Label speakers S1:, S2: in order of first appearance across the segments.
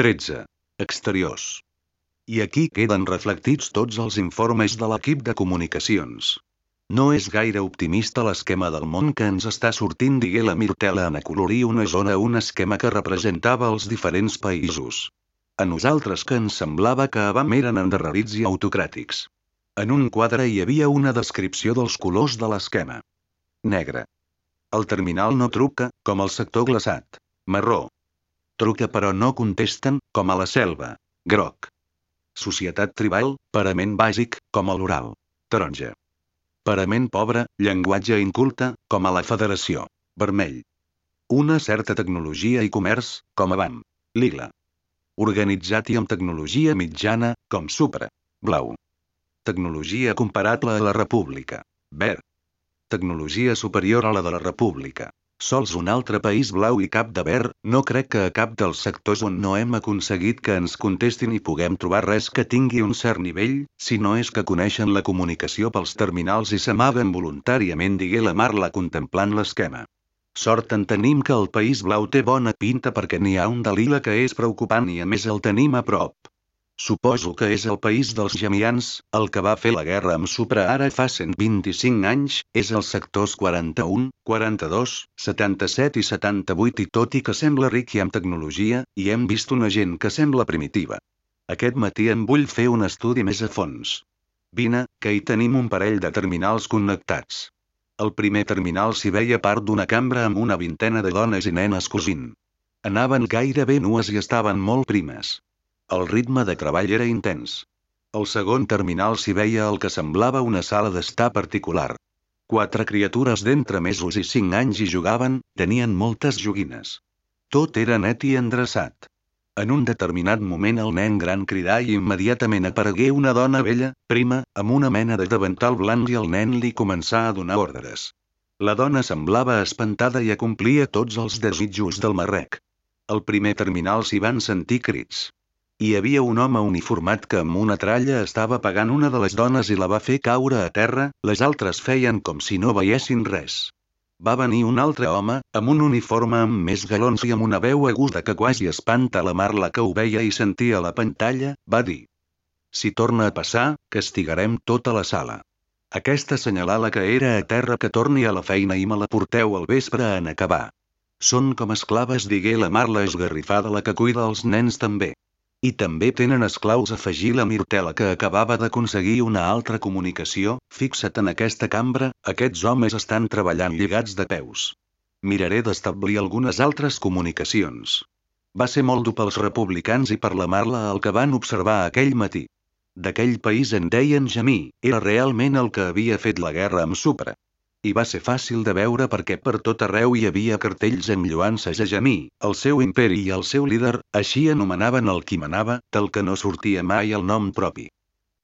S1: 13. Exteriors. I aquí queden reflectits tots els informes de l'equip de comunicacions. No és gaire optimista l'esquema del món que ens està sortint digué la Mirtela en acolorir una zona un esquema que representava els diferents països. A nosaltres que ens semblava que Avam eren endarrerits i autocràtics. En un quadre hi havia una descripció dels colors de l'esquema. Negre. El terminal no truca, com el sector glaçat. Marró. Truca però no contesten, com a la selva. Groc. Societat tribal, parament bàsic, com a l'oral. Taronja. Parament pobre, llenguatge inculte, com a la federació. Vermell. Una certa tecnologia i comerç, com a BAM. Lila. Organitzat i amb tecnologia mitjana, com Supra. Blau. Tecnologia comparable a la República. Verd. Tecnologia superior a la de la República. Sols un altre país blau i cap de verd, no crec que a cap dels sectors on no hem aconseguit que ens contestin i puguem trobar res que tingui un cert nivell, si no és que coneixen la comunicació pels terminals i s'amaguen voluntàriament digué la Marla contemplant l'esquema. Sort en tenim que el País Blau té bona pinta perquè n'hi ha un de lila que és preocupant i a més el tenim a prop. Suposo que és el país dels gemians, el que va fer la guerra amb Supra ara fa 125 anys, és els sectors 41, 42, 77 i 78 i tot i que sembla ric i amb tecnologia, hi hem vist una gent que sembla primitiva. Aquest matí em vull fer un estudi més a fons. Vine, que hi tenim un parell de terminals connectats. El primer terminal s'hi veia part d'una cambra amb una vintena de dones i nenes cosint. Anaven gairebé nues i estaven molt primes. El ritme de treball era intens. Al segon terminal s'hi veia el que semblava una sala d'estar particular. Quatre criatures d'entre mesos i cinc anys hi jugaven, tenien moltes joguines. Tot era net i endreçat. En un determinat moment el nen gran cridà i immediatament aparegué una dona vella, prima, amb una mena de davantal blanc i el nen li començà a donar ordres. La dona semblava espantada i acomplia tots els desitjos del marrec. Al primer terminal s'hi van sentir crits. Hi havia un home uniformat que amb una tralla estava pagant una de les dones i la va fer caure a terra, les altres feien com si no veiessin res. Va venir un altre home, amb un uniforme amb més galons i amb una veu aguda que quasi espanta la Marla que ho veia i sentia la pantalla, va dir. Si torna a passar, castigarem tota la sala. Aquesta senyalala que era a terra que torni a la feina i me la porteu al vespre en acabar. Són com esclaves digué la Marla esgarrifada la que cuida els nens també. I també tenen esclaus afegir la Mirtela que acabava d'aconseguir una altra comunicació, fixa't en aquesta cambra, aquests homes estan treballant lligats de peus. Miraré d'establir algunes altres comunicacions. Va ser molt dur pels republicans i per la Marla el que van observar aquell matí. D'aquell país en deien Jamí, era realment el que havia fet la guerra amb Supra. I va ser fàcil de veure perquè per tot arreu hi havia cartells amb lluances a Jamí, el seu imperi i el seu líder, així anomenaven el qui manava, del que no sortia mai el nom propi.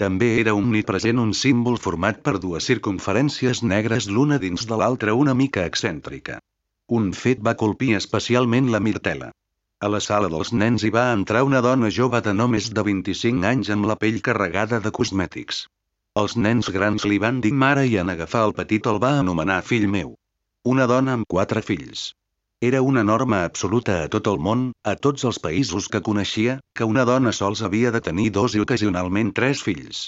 S1: També era omnipresent un símbol format per dues circumferències negres l'una dins de l'altra una mica excèntrica. Un fet va colpir especialment la Mirtela. A la sala dels nens hi va entrar una dona jove de no més de 25 anys amb la pell carregada de cosmètics. Els nens grans li van dir mare i en agafar el petit el va anomenar fill meu. Una dona amb quatre fills. Era una norma absoluta a tot el món, a tots els països que coneixia, que una dona sols havia de tenir dos i ocasionalment tres fills.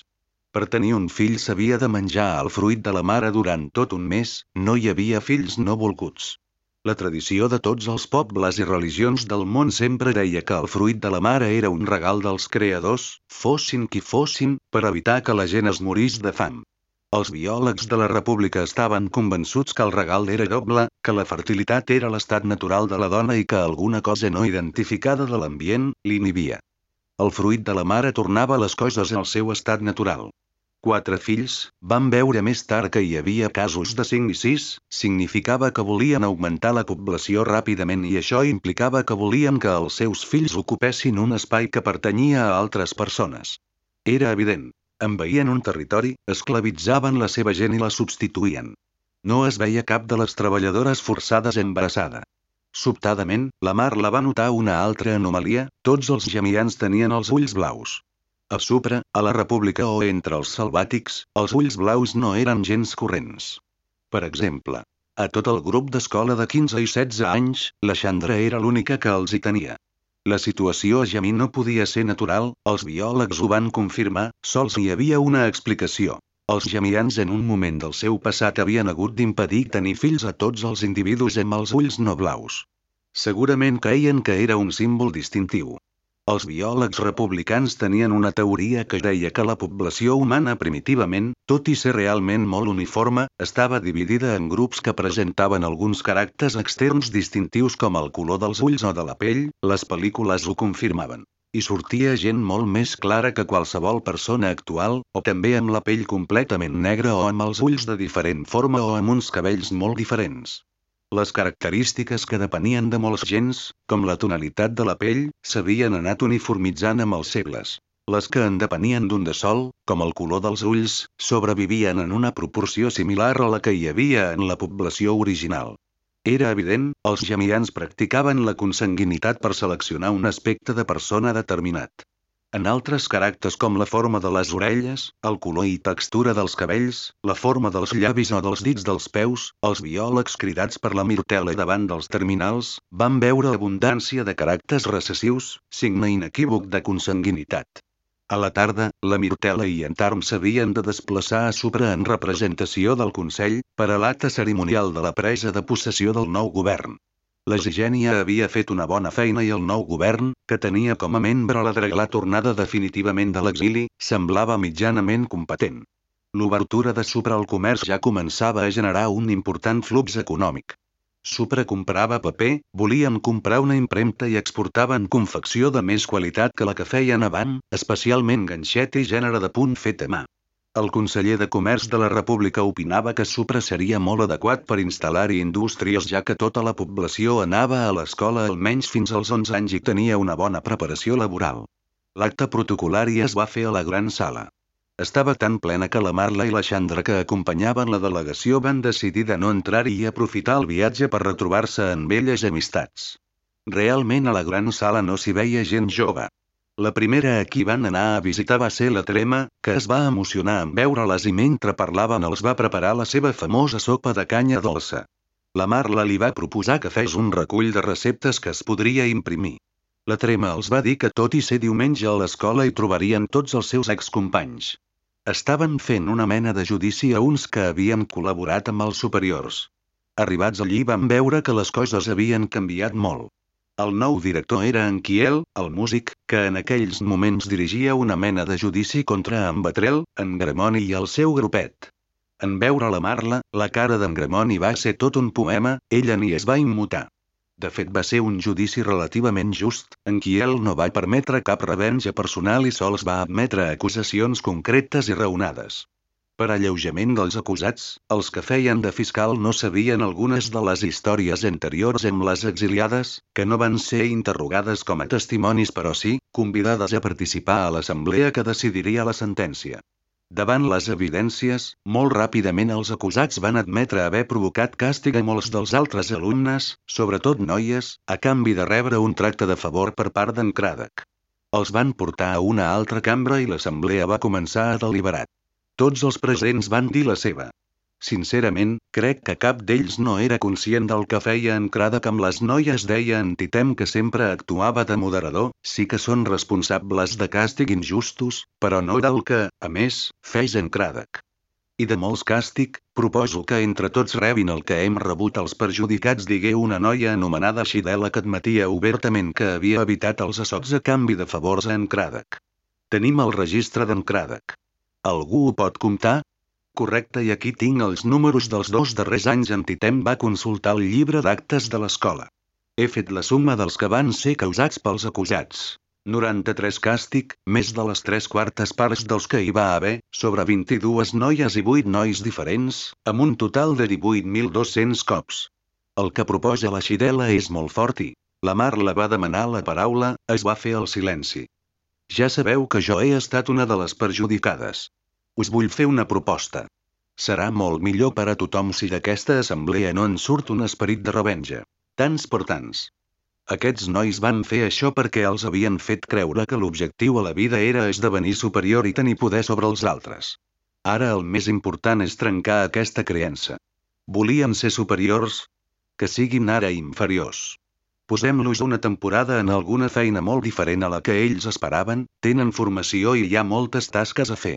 S1: Per tenir un fill s'havia de menjar el fruit de la mare durant tot un mes, no hi havia fills no volguts. La tradició de tots els pobles i religions del món sempre deia que el fruit de la mare era un regal dels creadors, fossin qui fossin, per evitar que la gent es morís de fam. Els biòlegs de la república estaven convençuts que el regal era doble, que la fertilitat era l'estat natural de la dona i que alguna cosa no identificada de l'ambient, l'inhibia. El fruit de la mare tornava les coses al seu estat natural quatre fills, van veure més tard que hi havia casos de 5 i 6, significava que volien augmentar la població ràpidament i això implicava que volien que els seus fills ocupessin un espai que pertanyia a altres persones. Era evident. Envaïen un territori, esclavitzaven la seva gent i la substituïen. No es veia cap de les treballadores forçades embarassada. Sobtadament, la Mar la va notar una altra anomalia, tots els gemians tenien els ulls blaus. A Supra, a la República o entre els salvàtics, els ulls blaus no eren gens corrents. Per exemple, a tot el grup d'escola de 15 i 16 anys, la Xandra era l'única que els hi tenia. La situació a Jamí no podia ser natural, els biòlegs ho van confirmar, sols hi havia una explicació. Els jamians en un moment del seu passat havien hagut d'impedir tenir fills a tots els individus amb els ulls no blaus. Segurament creien que era un símbol distintiu. Els biòlegs republicans tenien una teoria que deia que la població humana primitivament, tot i ser realment molt uniforme, estava dividida en grups que presentaven alguns caràcters externs distintius com el color dels ulls o de la pell, les pel·lícules ho confirmaven. I sortia gent molt més clara que qualsevol persona actual, o també amb la pell completament negra o amb els ulls de diferent forma o amb uns cabells molt diferents. Les característiques que depenien de molts gens, com la tonalitat de la pell, s'havien anat uniformitzant amb els segles. Les que en depenien d'un de sol, com el color dels ulls, sobrevivien en una proporció similar a la que hi havia en la població original. Era evident, els gemians practicaven la consanguinitat per seleccionar un aspecte de persona determinat. En altres caràcters com la forma de les orelles, el color i textura dels cabells, la forma dels llavis o dels dits dels peus, els biòlegs cridats per la Mirtela davant dels terminals, van veure abundància de caràcters recessius, signe inequívoc de consanguinitat. A la tarda, la Mirtela i en Tarm s'havien de desplaçar a Supra en representació del Consell, per a l'acte cerimonial de la presa de possessió del nou govern. La Gigènia havia fet una bona feina i el nou govern, que tenia com a membre la Dragla tornada definitivament de l'exili, semblava mitjanament competent. L'obertura de Supra al comerç ja començava a generar un important flux econòmic. Supra comprava paper, volien comprar una impremta i exportaven confecció de més qualitat que la que feien avant, especialment ganxet i gènere de punt fet a mà. El conseller de Comerç de la República opinava que Supra seria molt adequat per instal·lar-hi indústries ja que tota la població anava a l'escola almenys fins als 11 anys i tenia una bona preparació laboral. L'acte protocolari es va fer a la gran sala. Estava tan plena que la Marla i la Xandra que acompanyaven la delegació van decidir de no entrar-hi i aprofitar el viatge per retrobar-se en velles amistats. Realment a la gran sala no s'hi veia gent jove. La primera a qui van anar a visitar va ser la Trema, que es va emocionar en veure-les i mentre parlaven els va preparar la seva famosa sopa de canya dolça. La Marla li va proposar que fes un recull de receptes que es podria imprimir. La Trema els va dir que tot i ser diumenge a l'escola hi trobarien tots els seus excompanys. Estaven fent una mena de judici a uns que havien col·laborat amb els superiors. Arribats allí van veure que les coses havien canviat molt. El nou director era en Kiel, el músic, que en aquells moments dirigia una mena de judici contra en Batrel, en Gramoni i el seu grupet. En veure la Marla, la cara d'en Gramoni va ser tot un poema, ella ni es va immutar. De fet va ser un judici relativament just, en Kiel no va permetre cap revenja personal i sols va admetre acusacions concretes i raonades. Per alleujament dels acusats, els que feien de fiscal no sabien algunes de les històries anteriors amb les exiliades, que no van ser interrogades com a testimonis però sí, convidades a participar a l'assemblea que decidiria la sentència. Davant les evidències, molt ràpidament els acusats van admetre haver provocat càstig a molts dels altres alumnes, sobretot noies, a canvi de rebre un tracte de favor per part d'en Craddock. Els van portar a una altra cambra i l'assemblea va començar a deliberar. Tots els presents van dir la seva. Sincerament, crec que cap d'ells no era conscient del que feia en Craddock amb les noies deia en Titem que sempre actuava de moderador, sí que són responsables de càstig injustos, però no del que, a més, feix en Craddock. I de molts càstig, proposo que entre tots rebin el que hem rebut els perjudicats digué una noia anomenada Xidela que admetia obertament que havia evitat els assocs a canvi de favors a en Craddock. Tenim el registre d'en Craddock. Algú ho pot comptar? Correcte i aquí tinc els números dels dos darrers anys Titem va consultar el llibre d'actes de l'escola. He fet la suma dels que van ser causats pels acusats. 93 càstig, més de les tres quartes parts dels que hi va haver, sobre 22 noies i 8 nois diferents, amb un total de 18.200 cops. El que proposa la Xidela és molt fort i, la Mar la va demanar la paraula, es va fer el silenci. Ja sabeu que jo he estat una de les perjudicades. Us vull fer una proposta. Serà molt millor per a tothom si d'aquesta assemblea no en surt un esperit de revenja. Tants per tants. Aquests nois van fer això perquè els havien fet creure que l'objectiu a la vida era esdevenir superior i tenir poder sobre els altres. Ara el més important és trencar aquesta creença. Volien ser superiors? Que siguin ara inferiors. Posem-los una temporada en alguna feina molt diferent a la que ells esperaven, tenen formació i hi ha moltes tasques a fer.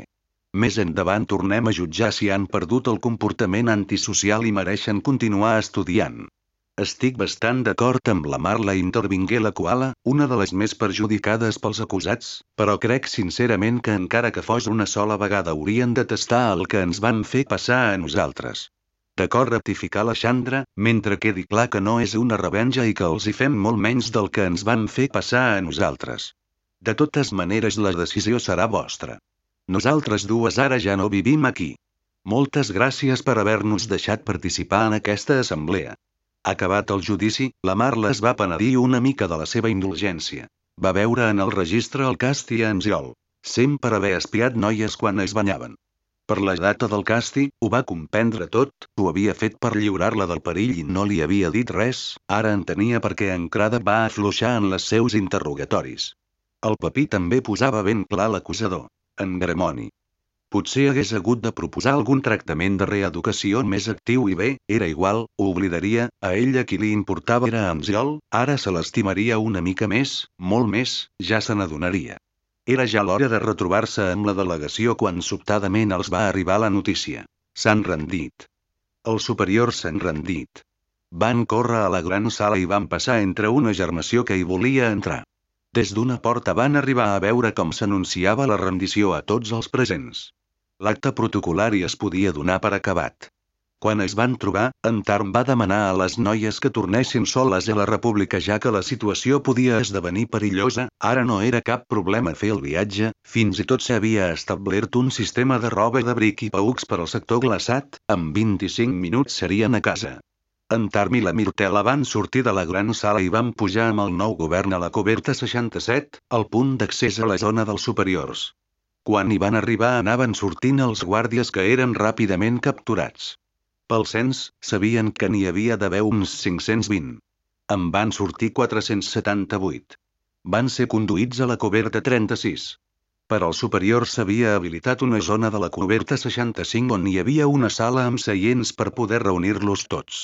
S1: Més endavant tornem a jutjar si han perdut el comportament antisocial i mereixen continuar estudiant. Estic bastant d'acord amb la Marla intervingué la Koala, una de les més perjudicades pels acusats, però crec sincerament que encara que fos una sola vegada haurien de tastar el que ens van fer passar a nosaltres. D'acord rectificar la Xandra, mentre quedi clar que no és una revenja i que els hi fem molt menys del que ens van fer passar a nosaltres. De totes maneres la decisió serà vostra. Nosaltres dues ara ja no vivim aquí. Moltes gràcies per haver-nos deixat participar en aquesta assemblea. Acabat el judici, la Marla es va penedir una mica de la seva indulgència. Va veure en el registre el casti a Anziol. Sempre haver espiat noies quan es banyaven. Per la data del casti, ho va comprendre tot, ho havia fet per lliurar-la del perill i no li havia dit res, ara entenia per què Encrada va afluixar en les seus interrogatoris. El papí també posava ben clar l'acusador. En Gramoni. Potser hagués hagut de proposar algun tractament de reeducació més actiu i bé, era igual, ho oblidaria, a ella qui li importava era Anziol, ara se l'estimaria una mica més, molt més, ja se n'adonaria. Era ja l'hora de retrobar-se amb la delegació quan sobtadament els va arribar la notícia. S'han rendit. Els superiors s'han rendit. Van córrer a la gran sala i van passar entre una germació que hi volia entrar. Des d'una porta van arribar a veure com s'anunciava la rendició a tots els presents. L'acte protocolari es podia donar per acabat. Quan es van trobar, en Tarm va demanar a les noies que tornessin soles a la república ja que la situació podia esdevenir perillosa, ara no era cap problema fer el viatge, fins i tot s'havia establert un sistema de roba de bric i paucs per al sector glaçat, en 25 minuts serien a casa. En Tarm i la Mirtela van sortir de la gran sala i van pujar amb el nou govern a la coberta 67, al punt d'accés a la zona dels superiors. Quan hi van arribar anaven sortint els guàrdies que eren ràpidament capturats. Pel cens, sabien que n'hi havia d'haver uns 520. En van sortir 478. Van ser conduïts a la coberta 36. Per al superior s'havia habilitat una zona de la coberta 65 on hi havia una sala amb seients per poder reunir-los tots.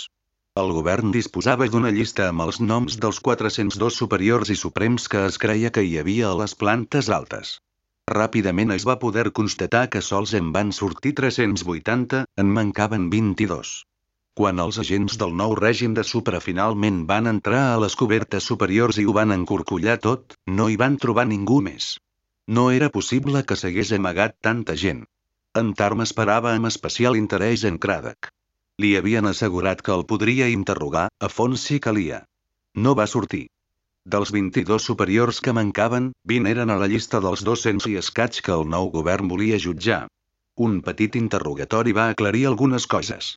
S1: El govern disposava d'una llista amb els noms dels 402 superiors i suprems que es creia que hi havia a les plantes altes. Ràpidament es va poder constatar que sols en van sortir 380, en mancaven 22. Quan els agents del nou règim de Supra finalment van entrar a les cobertes superiors i ho van encorcollar tot, no hi van trobar ningú més. No era possible que s'hagués amagat tanta gent. En Tarm esperava amb especial interès en Craddock. Li havien assegurat que el podria interrogar, a fons si calia. No va sortir. Dels 22 superiors que mancaven, 20 eren a la llista dels 200 i escaig que el nou govern volia jutjar. Un petit interrogatori va aclarir algunes coses.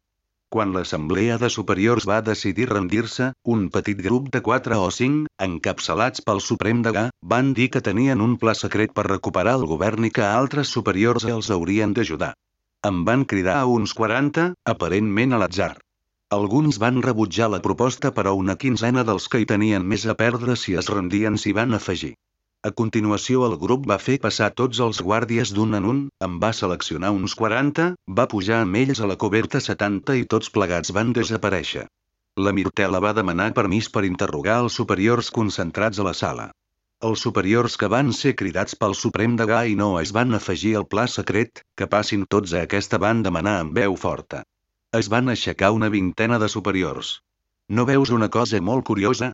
S1: Quan l'Assemblea de Superiors va decidir rendir-se, un petit grup de 4 o 5, encapçalats pel Suprem Degà, van dir que tenien un pla secret per recuperar el govern i que altres superiors els haurien d'ajudar. Em van cridar a uns 40, aparentment a l'atzar. Alguns van rebutjar la proposta però una quinzena dels que hi tenien més a perdre si es rendien s'hi van afegir. A continuació el grup va fer passar tots els guàrdies d'un en un, en va seleccionar uns 40, va pujar amb ells a la coberta 70 i tots plegats van desaparèixer. La Mirtela va demanar permís per interrogar els superiors concentrats a la sala. Els superiors que van ser cridats pel Suprem de Gai no es van afegir al pla secret, que passin tots a aquesta van demanar amb veu forta. Es van aixecar una vintena de superiors. No veus una cosa molt curiosa?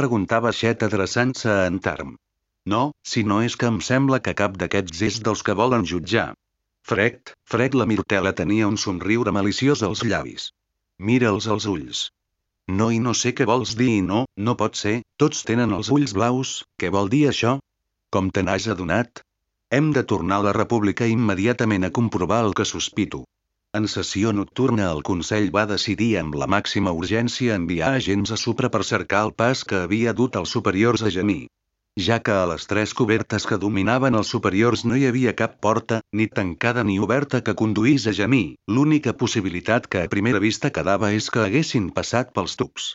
S1: Preguntava Xet adreçant-se a en Tarm. No, si no és que em sembla que cap d'aquests és dels que volen jutjar. Fred, Fred la Mirtela tenia un somriure maliciós als llavis. Mira'ls als ulls. No i no sé què vols dir i no, no pot ser, tots tenen els ulls blaus, què vol dir això? Com te n'has adonat? Hem de tornar a la república immediatament a comprovar el que sospito. En sessió nocturna el Consell va decidir amb la màxima urgència enviar agents a Supra per cercar el pas que havia dut els superiors a Gemí. Ja que a les tres cobertes que dominaven els superiors no hi havia cap porta, ni tancada ni oberta que conduís a Gemí, l'única possibilitat que a primera vista quedava és que haguessin passat pels tubs.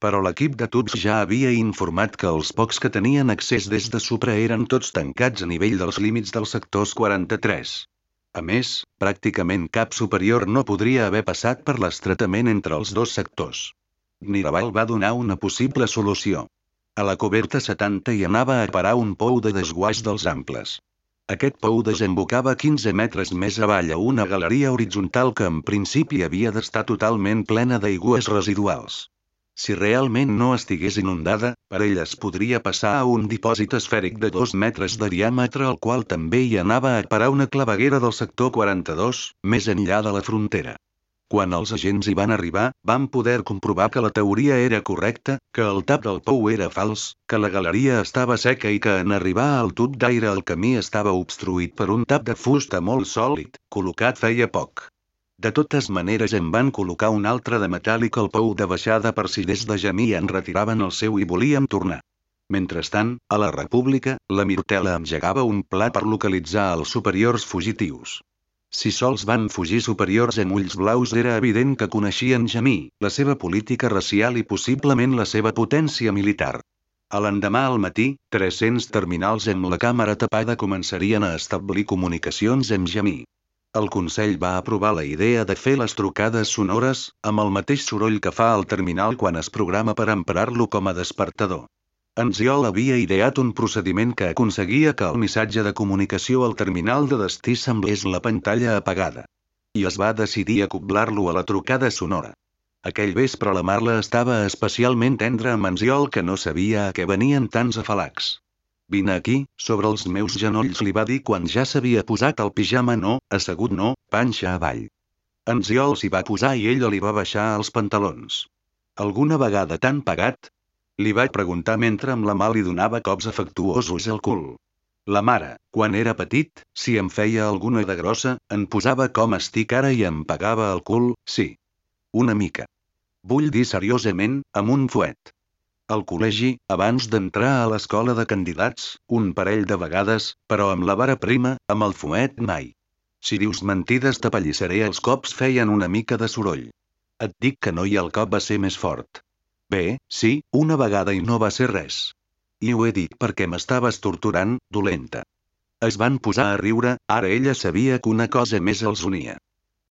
S1: Però l'equip de tubs ja havia informat que els pocs que tenien accés des de Supra eren tots tancats a nivell dels límits dels sectors 43. A més, pràcticament cap superior no podria haver passat per l'estretament entre els dos sectors. Niraval va donar una possible solució. A la coberta 70 hi anava a parar un pou de desguàs dels amples. Aquest pou desembocava 15 metres més avall a una galeria horitzontal que en principi havia d'estar totalment plena d'aigües residuals. Si realment no estigués inundada, per ell es podria passar a un dipòsit esfèric de 2 metres de diàmetre al qual també hi anava a parar una claveguera del sector 42, més enllà de la frontera. Quan els agents hi van arribar, van poder comprovar que la teoria era correcta, que el tap del pou era fals, que la galeria estava seca i que en arribar al tub d'aire el camí estava obstruït per un tap de fusta molt sòlid, col·locat feia poc. De totes maneres em van col·locar un altre de metàl·lic al pou de baixada per si des de Jamí en retiraven el seu i volíem tornar. Mentrestant, a la República, la Mirtela engegava un pla per localitzar els superiors fugitius. Si sols van fugir superiors en ulls blaus era evident que coneixien Jamí, la seva política racial i possiblement la seva potència militar. A l'endemà al matí, 300 terminals amb la càmera tapada començarien a establir comunicacions amb Jamí. El Consell va aprovar la idea de fer les trucades sonores, amb el mateix soroll que fa el terminal quan es programa per emprar-lo com a despertador. Anziol havia ideat un procediment que aconseguia que el missatge de comunicació al terminal de destí semblés la pantalla apagada. I es va decidir acoblar-lo a la trucada sonora. Aquell vespre la Marla estava especialment tendra amb Anziol que no sabia a què venien tants afalacs. Vine aquí, sobre els meus genolls li va dir quan ja s'havia posat el pijama no, assegut no, panxa avall. Anziol s'hi va posar i ella li va baixar els pantalons. Alguna vegada tan pagat? Li vaig preguntar mentre amb la mà li donava cops afectuosos al cul. La mare, quan era petit, si em feia alguna de grossa, en posava com estic ara i em pagava el cul, sí. Una mica. Vull dir seriosament, amb un fuet. Al col·legi, abans d'entrar a l'escola de candidats, un parell de vegades, però amb la vara prima, amb el fumet mai. Si dius mentides t'apallissaré els cops feien una mica de soroll. Et dic que no i el cop va ser més fort. Bé, sí, una vegada i no va ser res. I ho he dit perquè m'estaves torturant, dolenta. Es van posar a riure, ara ella sabia que una cosa més els unia.